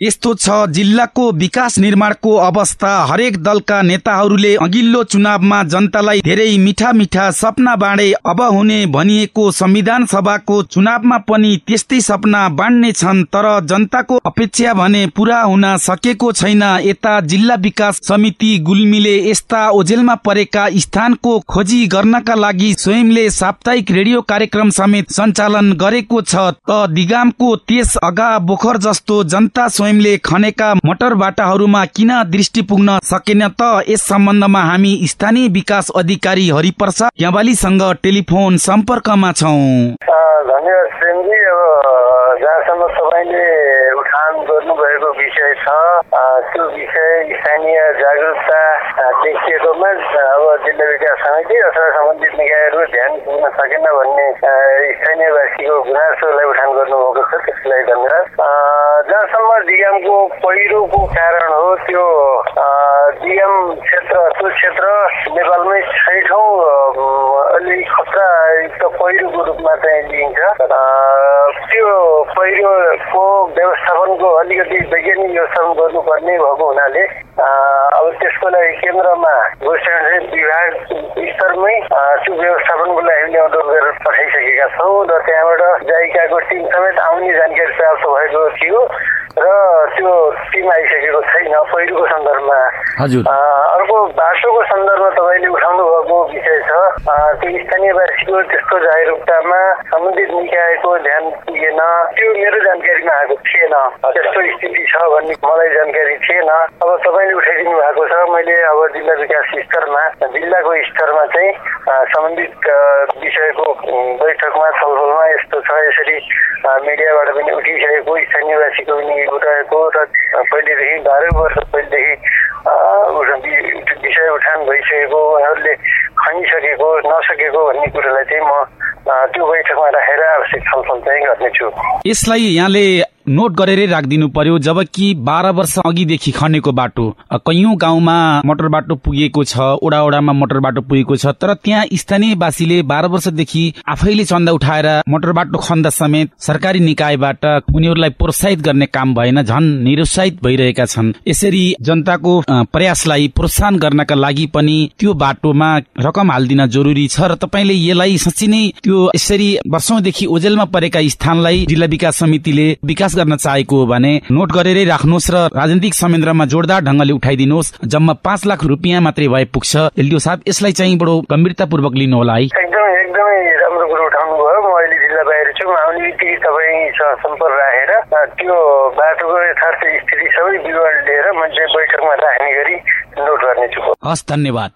यस्तो छ जिल्लाको विकास निर्माणको अवस्था। हरेक दलका नेताहरूले अघिल्लो चुनावमा जनतालाई धेरै मिठा मिठा सपना बाँडे। अब हुने भनिएको संविधान सभाको चुनावमा पनि त्यस्तै सपना बाँड्ने छन् तर जनताको अपेक्षा भने पूरा हुन सकेको छैन। यता जिल्ला विकास समिति गुल्मीले यस्ता ओझेलमा परेका स्थानको खोजी गर्नका लागि स्वयंले साप्ताहिक रेडियो कार्यक्रम समेत सञ्चालन गरेको छ। त दिगामको त्यस अगा बोखर जस्तो जनता स्वयंले खनेका मटर बाटाहरूमा किन दृष्टि पुग्न सकेन त यस सम्बन्धमा हामी स्थानीय विकास अधिकारी हरिप्रसाद क्यावालीसँग टेलिफोन सम्पर्कमा छौँ। धन्यवाद जहाँसम्म तपाईँले उठान गर्नुभएको विषय छ त्यो विषय स्थानीय जागरुकता देखिएकोमा अब जिल्ला विकास समिति अथवा सम्बन्धित निकायहरू ध्यान पुग्न सकेन भन्ने स्थानीयवासीको गुनासोलाई उठान गर्नुभएको छ त्यसको लागि धन्यवाद जहाँसम्म दिगामको पहिरोको कारण हो त्यो दिगाम क्षेत्र त्यो क्षेत्र नेपालमै छैठौँ अलि खतरायुक्त पहिरोको रूपमा चाहिँ लिइन्छ। त्यो पहिरोको व्यवस्थापनको अलिकति वैज्ञानिक व्यवस्थापन गर्नुपर्ने भएको हुनाले अब त्यसको लागि केन्द्रमा गोष्ठी विभाग स्तरमै त्यो व्यवस्थापनको लागि अनुरोध गरेर पठाइसकेका छौँ र त्यहाँबाट जाइकाको टिम समेत आउने जानकारी प्राप्त भएको थियो र त्यो टिम आइसकेको छैन। पहिरोको सन्दर्भमा हजुर। अर्को बाटोको सन्दर्भमा तपाईँले उठाउनु भएको विषय छ। त्यो स्थानीयवासीको त्यस्तो जागरुकतामा सम्बन्धित निकायको ध्यान पुगेन। त्यो मेरो जानकारीमा आएको थिएन। त्यस्तो स्थिति छ भन्ने मलाई जानकारी थिएन। अब तपाईँले उठाइदिनु भएको छ। मैले अब जिल्ला विकास स्तरमा जिल्लाको स्तरमा चाहिँ सम्बन्धित विषयको बैठकमा छलफलमा यस्तो छ। यसरी मिडियाबाट पनि उठिसकेको स्थानीयवासीको पनि उठाएको र पहिलेदेखि बाह्रै वर्ष पहिलेदेखि विषय उठान भइसकेको उनीहरूले खनिसकेको नसकेको भन्ने कुरोलाई चाहिँ म त्यो बैठकमा राखेर आवश्यक छलफल चाहिँ गर्नेछु। यसलाई यहाँले नोट गरेरै राखिदिनु पर्यो जबकि बाह्र वर्ष अघिदेखि खनेको बाटो। कैयौं गाउँमा मोटर बाटो पुगेको छ ओडा ओडामा मोटर बाटो पुगेको छ तर त्यहाँ स्थानीयवासीले बाह्र वर्षदेखि आफैले चन्दा उठाएर मोटर बाटो खन्दा समेत सरकारी निकायबाट उनीहरूलाई प्रोत्साहित गर्ने काम भएन झन निरुत्साहित भइरहेका छन्। यसरी जनताको प्रयासलाई प्रोत्साहन गर्नका लागि पनि त्यो बाटोमा रकम हालिदिन जरुरी छ र तपाईँले यसलाई साँच्ची नै त्यो यसरी वर्षौंदेखि ओजेलमा परेका स्थानलाई जिल्ला विकास समितिले विकास गर्न चाहेको हो भने नोट गरेरै राख्नुहोस् र राजनीतिक संयन्त्रमा जोरदार ढंगले उठाइदिनुहोस्। जम्मा पाँच लाख रुपियाँ मात्रै भए पुग्छ। एलडिओ साहब यसलाई चाहिँ बडो गम्भीरतापूर्वक लिनु होला है। एकदमै एकदमै राम्रो कुरो उठाउनु म अहिले जिल्ला बाहिर छु। सम्पर्क राखेर त्यो बाटोको यथार्थ स्थिति सबै विवरण लिएर मैले बैठकमा राख्ने गरी नोट गर्नेछु हस् धन्यवाद।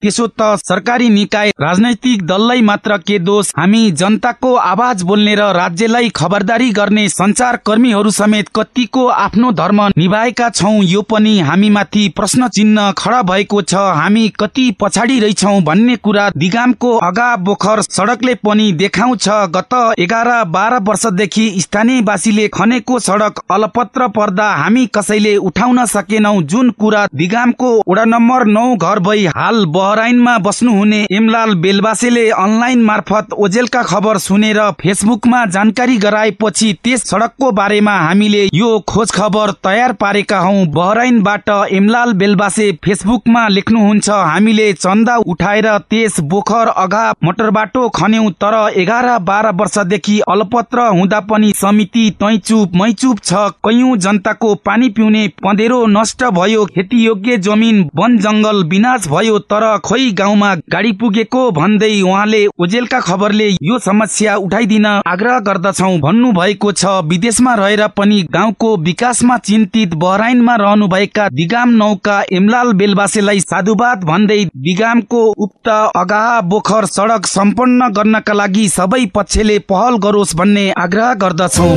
त्यसो त सरकारी निकाय राजनैतिक दललाई मात्र के दोष? हामी जनताको आवाज बोल्ने र राज्यलाई खबरदारी गर्ने संचार कर्मीहरू समेत कतिको आफ्नो धर्म निभाएका छौ यो पनि हामी माथि प्रश्न चिन्ह खडा भएको छ। हामी कति पछाडि रहेछौ भन्ने कुरा दिगामको अगा बोखर सड़कले पनि देखाउँछ। गत एघार बाह्र वर्षदेखि स्थानीयवासीले खनेको सड़क अलपत्र पर्दा हामी कसैले उठाउन सकेनौ। जुन कुरा दिगामको वडा नम्बर नौ घर भई हाल बहराइनमा बस्नुहुने एमलाल बेलबासेले अनलाइन मार्फत ओजेलका खबर सुनेर फेसबुकमा जानकारी गराएपछि त्यस सड़कको बारेमा हामीले यो खोज खबर तयार पारेका हौ। बहराइनबाट एमलाल बेलबासे फेसबुकमा लेख्नुहुन्छ हामीले चन्दा उठाएर त्यस बोखर अघा मोटर बाटो खन्यौ तर एघार बाह्र वर्षदेखि अलपत्र हुँदा पनि समिति तैचुप मैचुप छ। कैयौं जनताको पानी पिउने पँधेरो नष्ट भयो। खेती योग्य जमिन वन जंगल विनाश भयो तर खोइ गाउँमा गाडी पुगेको भन्दै उहाँले ओजेलका खबरले यो समस्या उठाइदिन आग्रह गर्दछौ। भन्नु भएको छ विदेशमा रहेर पनि गाउँको विकासमा चिन्तित बहराइनमा रहनुभएका दिगाम नौका एमलाल बेलबासेलाई साधुवाद भन्दै दिगामको उक्त अगाह बोखर सड़क सम्पन्न गर्नका लागि सबै पक्षले पहल गरोस् भन्ने आग्रह गर्दछौ।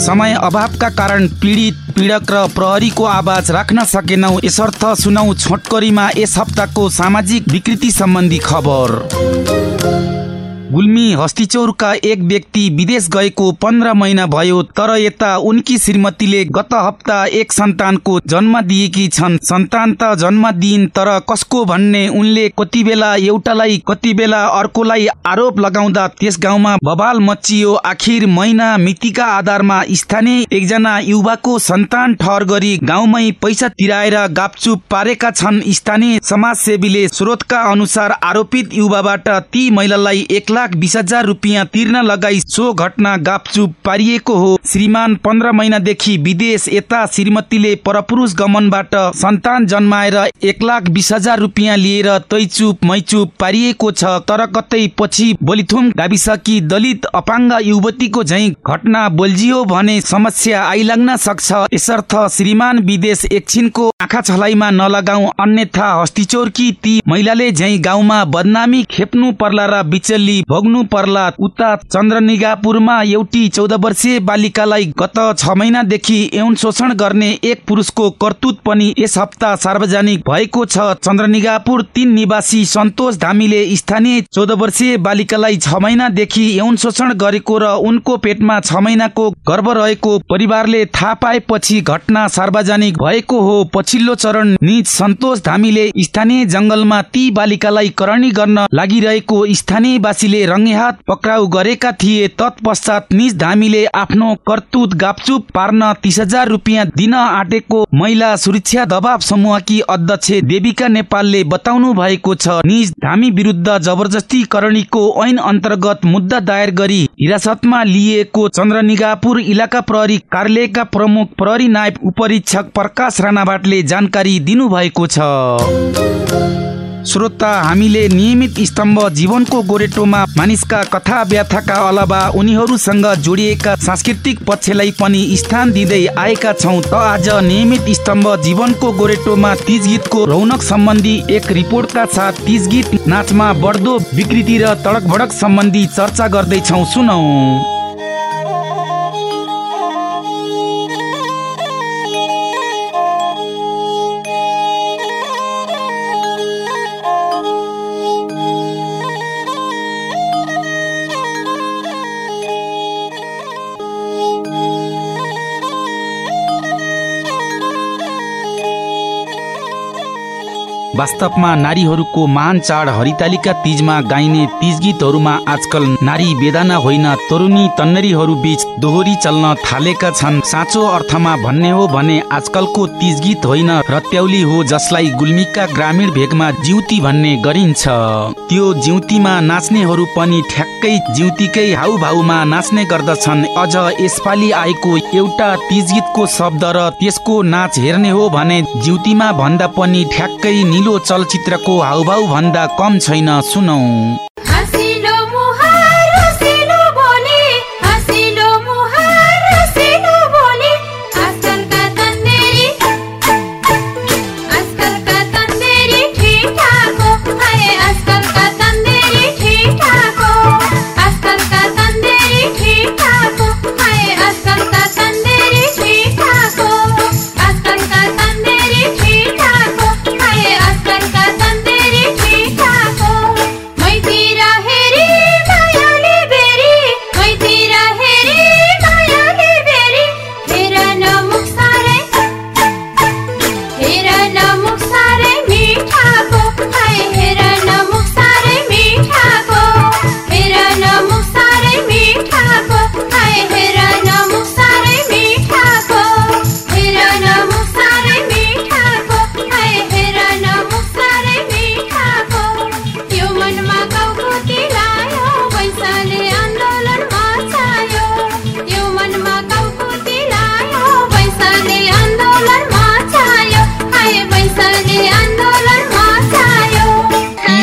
समय अभावका कारण पीडित पीड़क र प्रहरीको आवाज राख्न सकेनौ यसर्थ सुनौ छोटकरीमा यस हप्ताको सामाजिक विकृति सम्बन्धी खबर। गुल्मी हस्तिचौरका एक व्यक्ति विदेश गएको पन्ध्र महिना भयो तर यता उनकी श्रीमतीले गत हप्ता एक सन्तानको जन्म दिएकी छन्। सन्तान त जन्म दिइन् तर कसको भन्ने उनले कति बेला एउटालाई कति बेला अर्कोलाई आरोप लगाउँदा त्यस गाउँमा बबाल मचियो आखिर महिना मितिका आधारमा स्थानीय एकजना युवाको सन्तान ठहर गरी गाउँमै पैसा तिराएर गापचुप पारेका छन्। स्थानीय समाजसेवीले स्रोतका अनुसार आरोपित युवाबाट ती महिलालाई एक लाख बिस हजार रुपियाँ तिर्न लगाई सो घटना गापचुप पारिएको हो। श्रीमान पन्ध्र महिनादेखि विदेश यता श्रीमतीले परपुरुष गमनबाट सन्तान जन्माएर एक लाख बिस हजार रुपियाँ लिएर तैचुप मैचुप पारिएको छ। तर कतै पछि बोलिथुम गाविसकी दलित अपाङ्ग युवतीको झै घटना बोल्जियो भने समस्या आइलाग्न सक्छ। यसर्थ श्रीमान विदेश एकछिनको आँखा छलाइमा नलगाऊ अन्यथा हस्तिचोरकी ती महिलाले झै गाउँमा बदनामी खेप्नु पर्ला र बिचल्ली भोग्नु पर्ला उता चन्द्रनिगापुरमा एउटी चौध वर्षीय बालिकालाई गत छ महिनादेखि यौन शोषण गर्ने एक पुरुषको करतुत पनि यस हप्ता सार्वजनिक भएको छ। चन्द्रनिगापुर तीन निवासी सन्तोष धामीले स्थानीय चौध वर्षीय बालिकालाई छ महिनादेखि यौन शोषण गरेको र उनको पेटमा छ महिनाको गर्भ रहेको परिवारले थाहा पाएपछि घटना सार्वजनिक भएको हो। पछिल्लो चरण निज सन्तोष धामीले स्थानीय जंगलमा ती बालिकालाई करणी गर्न लागिरहेको स्थानीयवासीले रङ्गेहात पक्राउ गरेका थिए। तत्पश्चात निज धामीले आफ्नो करतुत गापचुप पार्न तीस हजार रुपियाँ दिन आँटेको महिला सुरक्षा दबाव समूहकी अध्यक्ष देविका नेपालले बताउनु भएको छ। निज धामी विरुद्ध जबरजस्ती करणीको ऐन अन्तर्गत मुद्दा दायर गरी हिरासतमा लिएको चन्द्रनिगापुर इलाका प्रहरी कार्यालयका प्रमुख प्रहरी नायब उपरीक्षक प्रकाश राणाभाटले जानकारी दिनुभएको छ। श्रोता हामीले नियमित स्तम्भ जीवनको गोरेटोमा मानिसका कथा व्याथाका अलावा उनीहरूसँग जोडिएका सांस्कृतिक पक्षलाई पनि स्थान दिँदै आएका छौँ त आज नियमित स्तम्भ जीवनको गोरेटोमा तिज गीतको रौनक सम्बन्धी एक रिपोर्टका साथ तिज गीत नाचमा बढ्दो विकृति र तडक भडक सम्बन्धी चर्चा गर्दैछौ। सुनौ। वास्तवमा नारीहरूको महान चाड हरितालिका तिजमा गाइने तिज गीतहरूमा आजकल नारी वेदना होइन तरुणी तन्नरीहरू बीच दोहोरी चल्न थालेका छन्। साँचो अर्थमा भन्ने हो भने आजकलको तिज गीत होइन रत्याउली हो जसलाई गुल्मीका ग्रामीण भेगमा जिउती भन्ने गरिन्छ। त्यो जिउतीमा नाच्नेहरू पनि ठ्याक्कै जिउतीकै हाउभाउमा नाच्ने गर्दछन्। अझ यसपालि आएको एउटा तिज गीतको शब्द र त्यसको नाच हेर्ने हो भने जिउतीमा भन्दा पनि ठ्याक्कै चलचित्रको हाउभाउ भन्दा कम छैन सुनौ।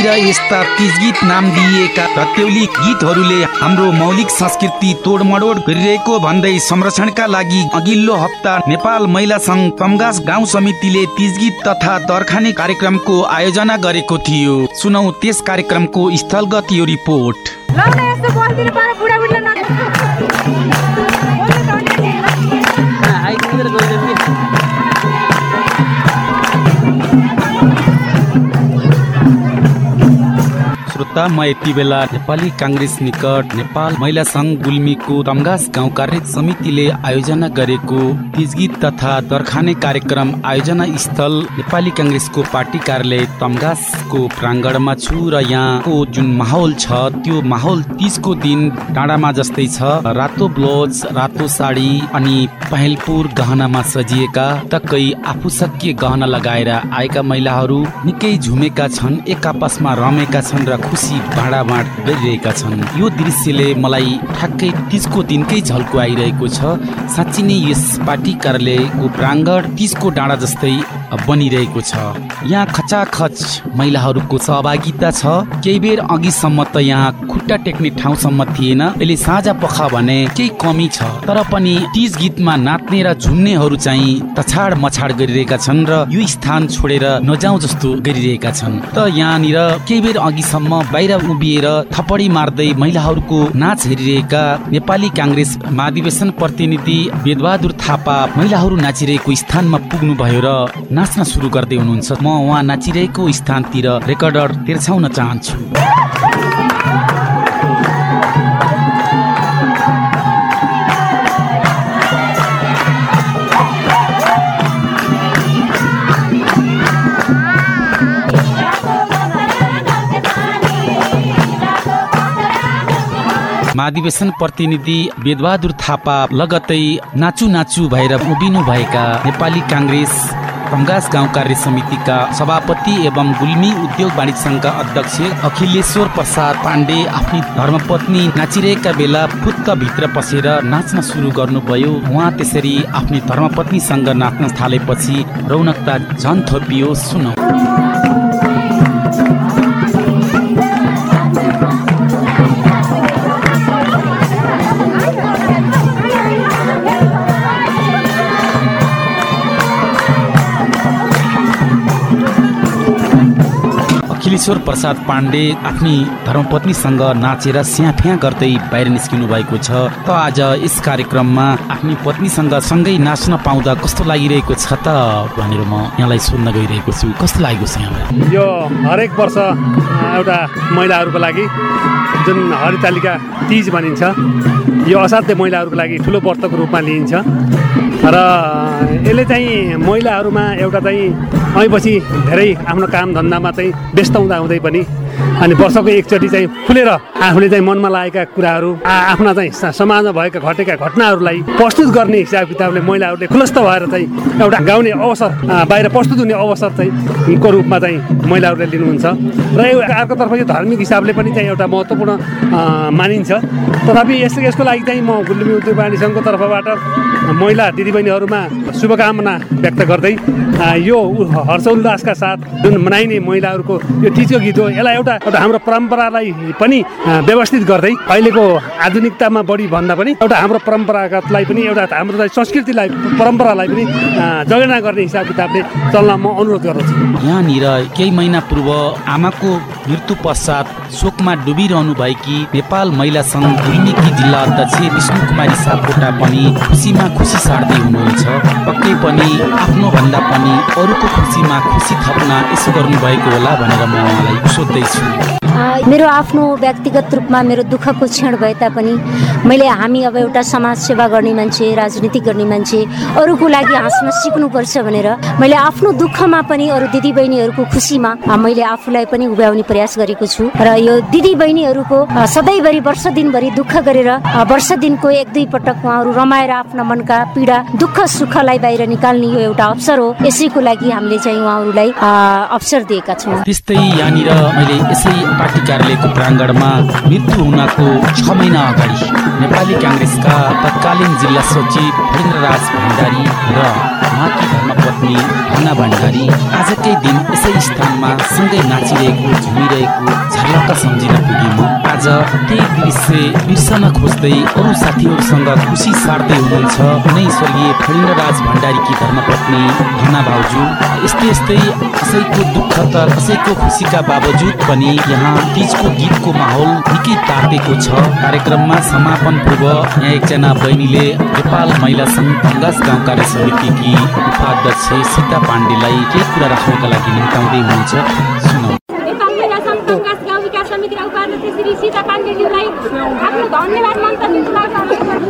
यस्ता तिज गीत नाम दिइएका रत्यौली गीतहरूले हाम्रो मौलिक संस्कृति तोडमडोड गरिरहेको भन्दै संरक्षणका लागि अघिल्लो हप्ता नेपाल महिला संघ तमगास गाउँ समितिले तिज गीत तथा दरखाने कार्यक्रमको आयोजना गरेको थियो। सुनौ त्यस कार्यक्रमको स्थलगत यो रिपोर्ट। श्रोता म यति बेला नेपाली काङ्ग्रेस निकट नेपाल महिला संघ गुल्मीको तमगास गाउँ कार्य समितिले आयोजना गरेको तिजगीत तथा दरखाने कार्यक्रम आयोजना स्थल नेपाली काङ्ग्रेसको पार्टी कार्यालय तमगासको प्राङ्गणमा छु र यहाँको जुन माहौल छ त्यो माहौल तिजको दिन डाँडामा जस्तै छ। रातो ब्लाउज रातो साडी अनि पहेलपुर गहनामा सजिएका तकै आफू सकिए गहना लगाएर आएका महिलाहरू निकै झुमेका छन् एक आपसमा रमेका छन् र बाँडाबाँड गरिरहेका छन्। यो दृश्यले मलाई ठ्याक्कै तिजको दिनकै झल्को आइरहेको छ। साँच्ची नै यस पार्टी कार्यालयको प्राङ्गण तिजको डाँडा जस्तै बनिरहेको छ। यहाँ खचाखच महिलाहरूको सहभागिता छ। केही बेर अघिसम्म त यहाँ खुट्टा टेक्ने ठाउँसम्म थिएन। अहिले साझा पख भने केही कमी छ। तर पनि तिज गीतमा नाच्ने र झुम्नेहरू चाहिँ तछाड मछाड गरिरहेका छन् र यो स्थान छोडेर नजाउँ जस्तो गरिरहेका छन्। त यहाँनिर केही बेर अघिसम्म बाहिर उभिएर थपडी मार्दै महिलाहरूको नाच हेरिरहेका नेपाली काङ्ग्रेस महाधिवेशन प्रतिनिधि वेदबहादुर थापा महिलाहरू नाचिरहेको स्थानमा पुग्नु भयो र नाच्न सुरु गर्दै हुनुहुन्छ। म उहाँ नाचिरहेको स्थानतिर रेकर्डर तिर्छाउन चाहन्छु। महाधिवेशन प्रतिनिधि वेदबहादुर थापा लगतै नाचु नाचु भएर उभिनु भएका नेपाली काङ्ग्रेस कङ्गास गाउँ कार्य समितिका सभापति एवं गुल्मी उद्योग वाणिज्य सङ्घका अध्यक्ष अखिलेश्वर प्रसाद पाण्डे आफ्नी धर्मपत्नी नाचिरहेका बेला फुत्त भित्र पसेर नाच्न सुरु गर्नुभयो। उहाँ त्यसरी आफ्नी धर्मपत्नीसँग नाच्न थालेपछि रौनकता झन थपियो सुनौ। अखिलेश्वर प्रसाद पाण्डे आफ्नी धर्मपत्नीसँग नाचेर स्याफ्या गर्दै बाहिर निस्किनु भएको छ। त आज यस कार्यक्रममा आफ्नी पत्नीसँग सँगै नाच्न पाउँदा कस्तो लागिरहेको छ त भनेर म यहाँलाई सोध्न गइरहेको छु। कस्तो लागेको छ यहाँलाई? यो हरेक वर्ष एउटा महिलाहरूको लागि जुन हरितालिका तिज भनिन्छ यो असाध्य महिलाहरूको लागि ठुलो व्रतको रूपमा लिइन्छ। र यसले चाहिँ महिलाहरूमा एउटा चाहिँ ऐपछि धेरै आफ्नो काम धन्दामा चाहिँ व्यस्त हुँदा हुँदै पनि अनि वर्षको एकचोटि चाहिँ खुलेर आफूले चाहिँ मनमा लागेका कुराहरू आफ्ना चाहिँ समाजमा भएका घटेका घटनाहरूलाई प्रस्तुत गर्ने हिसाब किताबले महिलाहरूले खुलस्त भएर चाहिँ एउटा गाउने अवसर बाहिर प्रस्तुत हुने अवसर चाहिँ को रूपमा चाहिँ महिलाहरूले लिनुहुन्छ। र यो अर्कोतर्फ यो धार्मिक हिसाबले पनि चाहिँ एउटा महत्त्वपूर्ण मानिन्छ। तथापि यस यसको लागि चाहिँ म गुल्मी उद्योग वाणी सङ्घको तर्फबाट महिला दिदीबहिनीहरूमा शुभकामना व्यक्त गर्दै यो हर्ष उल्लासका साथ जुन मनाइने महिलाहरूको यो तिजको गीत हो यसलाई एउटा एउटा हाम्रो परम्परालाई पनि व्यवस्थित गर्दै अहिलेको आधुनिकतामा बढी भन्दा पनि एउटा हाम्रो परम्परागतलाई पनि एउटा हाम्रो संस्कृतिलाई परम्परालाई पनि जगेर्ना गर्ने हिसाब किताबले चल्न म अनुरोध गर्दछु। यहाँनिर केही महिना पूर्व आमाको मृत्यु पश्चात शोकमा डुबिरहनु भएकी नेपाल महिला सङ्घ गुल्मीकी जिल्ला अध्यक्ष विष्णु कुमारी सापकोटा पनि खुसीमा खुसी सार्दै हुनुहुन्छ। पक्कै पनि आफ्नो भन्दा पनि अरूको खुसीमा खुसी थप्न यसो गर्नुभएको होला भनेर म उहाँलाई सोध्दैछु। मेरो आफ्नो व्यक्तिगत रूपमा मेरो दुःखको क्षण भए तापनि मैले हामी अब एउटा समाज सेवा गर्ने मान्छे राजनीति गर्ने मान्छे अरूको लागि हाँस्न सिक्नुपर्छ भनेर मैले आफ्नो दुःखमा पनि अरू दिदीबहिनीहरूको खुसीमा मैले आफूलाई पनि उभ्याउने प्रयास गरेको छु। र यो दिदीबहिनीहरूको सधैँभरि वर्ष दिनभरि दुःख गरेर वर्ष दिनको एक दुई पटक उहाँहरू रमाएर आफ्ना मनका पीडा दुःख सुखलाई बाहिर निकाल्ने यो एउटा अवसर हो। यसैको लागि हामीले चाहिँ उहाँहरूलाई अवसर दिएका छौँ। त्यस्तै यहाँनिर मैले यसै पार्टी कार्यालयको प्राङ्गणमा मृत्यु हुनको छ महिना अगाडि नेपाली काङ्ग्रेसका तत्कालीन जिल्ला सचिव वीरेन्द्रराज भण्डारी र उहाँकी धर्मपत्नी भना भण्डारी आजकै दिन यसै स्थानमा सँगै नाचिरहेको झुमिरहेको झलक्क सम्झिन पुग्यौँ आज त्यही दृश्य बिर्सन खोज्दै अरू साथीहरूसँग खुसी सार्दै हुनुहुन्छ कुनै स्वर्गीय फणिन्द्रराज भण्डारीकी धर्मपत्नी भना भाउजू। यस्तै यस्तै कसैको दुःख त कसैको खुसीका बावजुद पनि यहाँ तिजको गीतको माहौल निकै तापेको छ। कार्यक्रममा समापन पूर्व यहाँ एकजना बहिनीले नेपाल महिला सङ्घ पङ्गास गाउँ कार्य समितिकी उपाध्यक्ष सीता पाण्डेलाई केही कुरा राख्नका लागि निम्ताउँदै हुनुहुन्छ। सुनौ। सीता पाण्डेज्यूलाई आफ्नो धन्यवाद मन्तव्य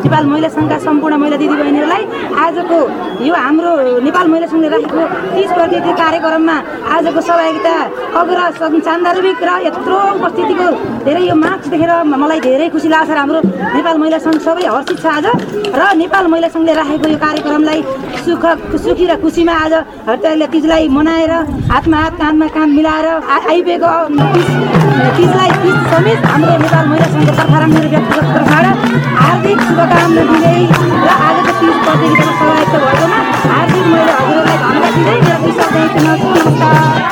नेपाल महिला सङ्घका सम्पूर्ण महिला दिदीबहिनीहरूलाई आजको यो हाम्रो नेपाल महिला सङ्घले राखेको तिस प्रतिको कार्यक्रममा आजको सहभागिता अग्र चान्दार्मिक र यत्रो उपस्थितिको धेरै यो मार्क्स देखेर मलाई धेरै खुसी लाग्छ हाम्रो नेपाल महिला सङ्घ सबै हर्षित छ आज। र नेपाल महिला सङ्घले राखेको यो कार्यक्रमलाई सुख सुखी र खुसीमा आज हरिताले तिजलाई मनाएर हातमा हात काँधमा काँध मिलाएर आइपुगेको तिजलाई तिज समेत हाम्रो नेपाल महिला सङ्घको तर्फबाट मेरो व्यक्तिगत तर्फबाट हार्दिक शुभकामना दिँदै र आजको तिज प्रतियोगितामा सहायता भएकोमा हार्दिक मैले हजुरहरूलाई धन्यवाद दिँदै मेरो विश्वास नमस्कार।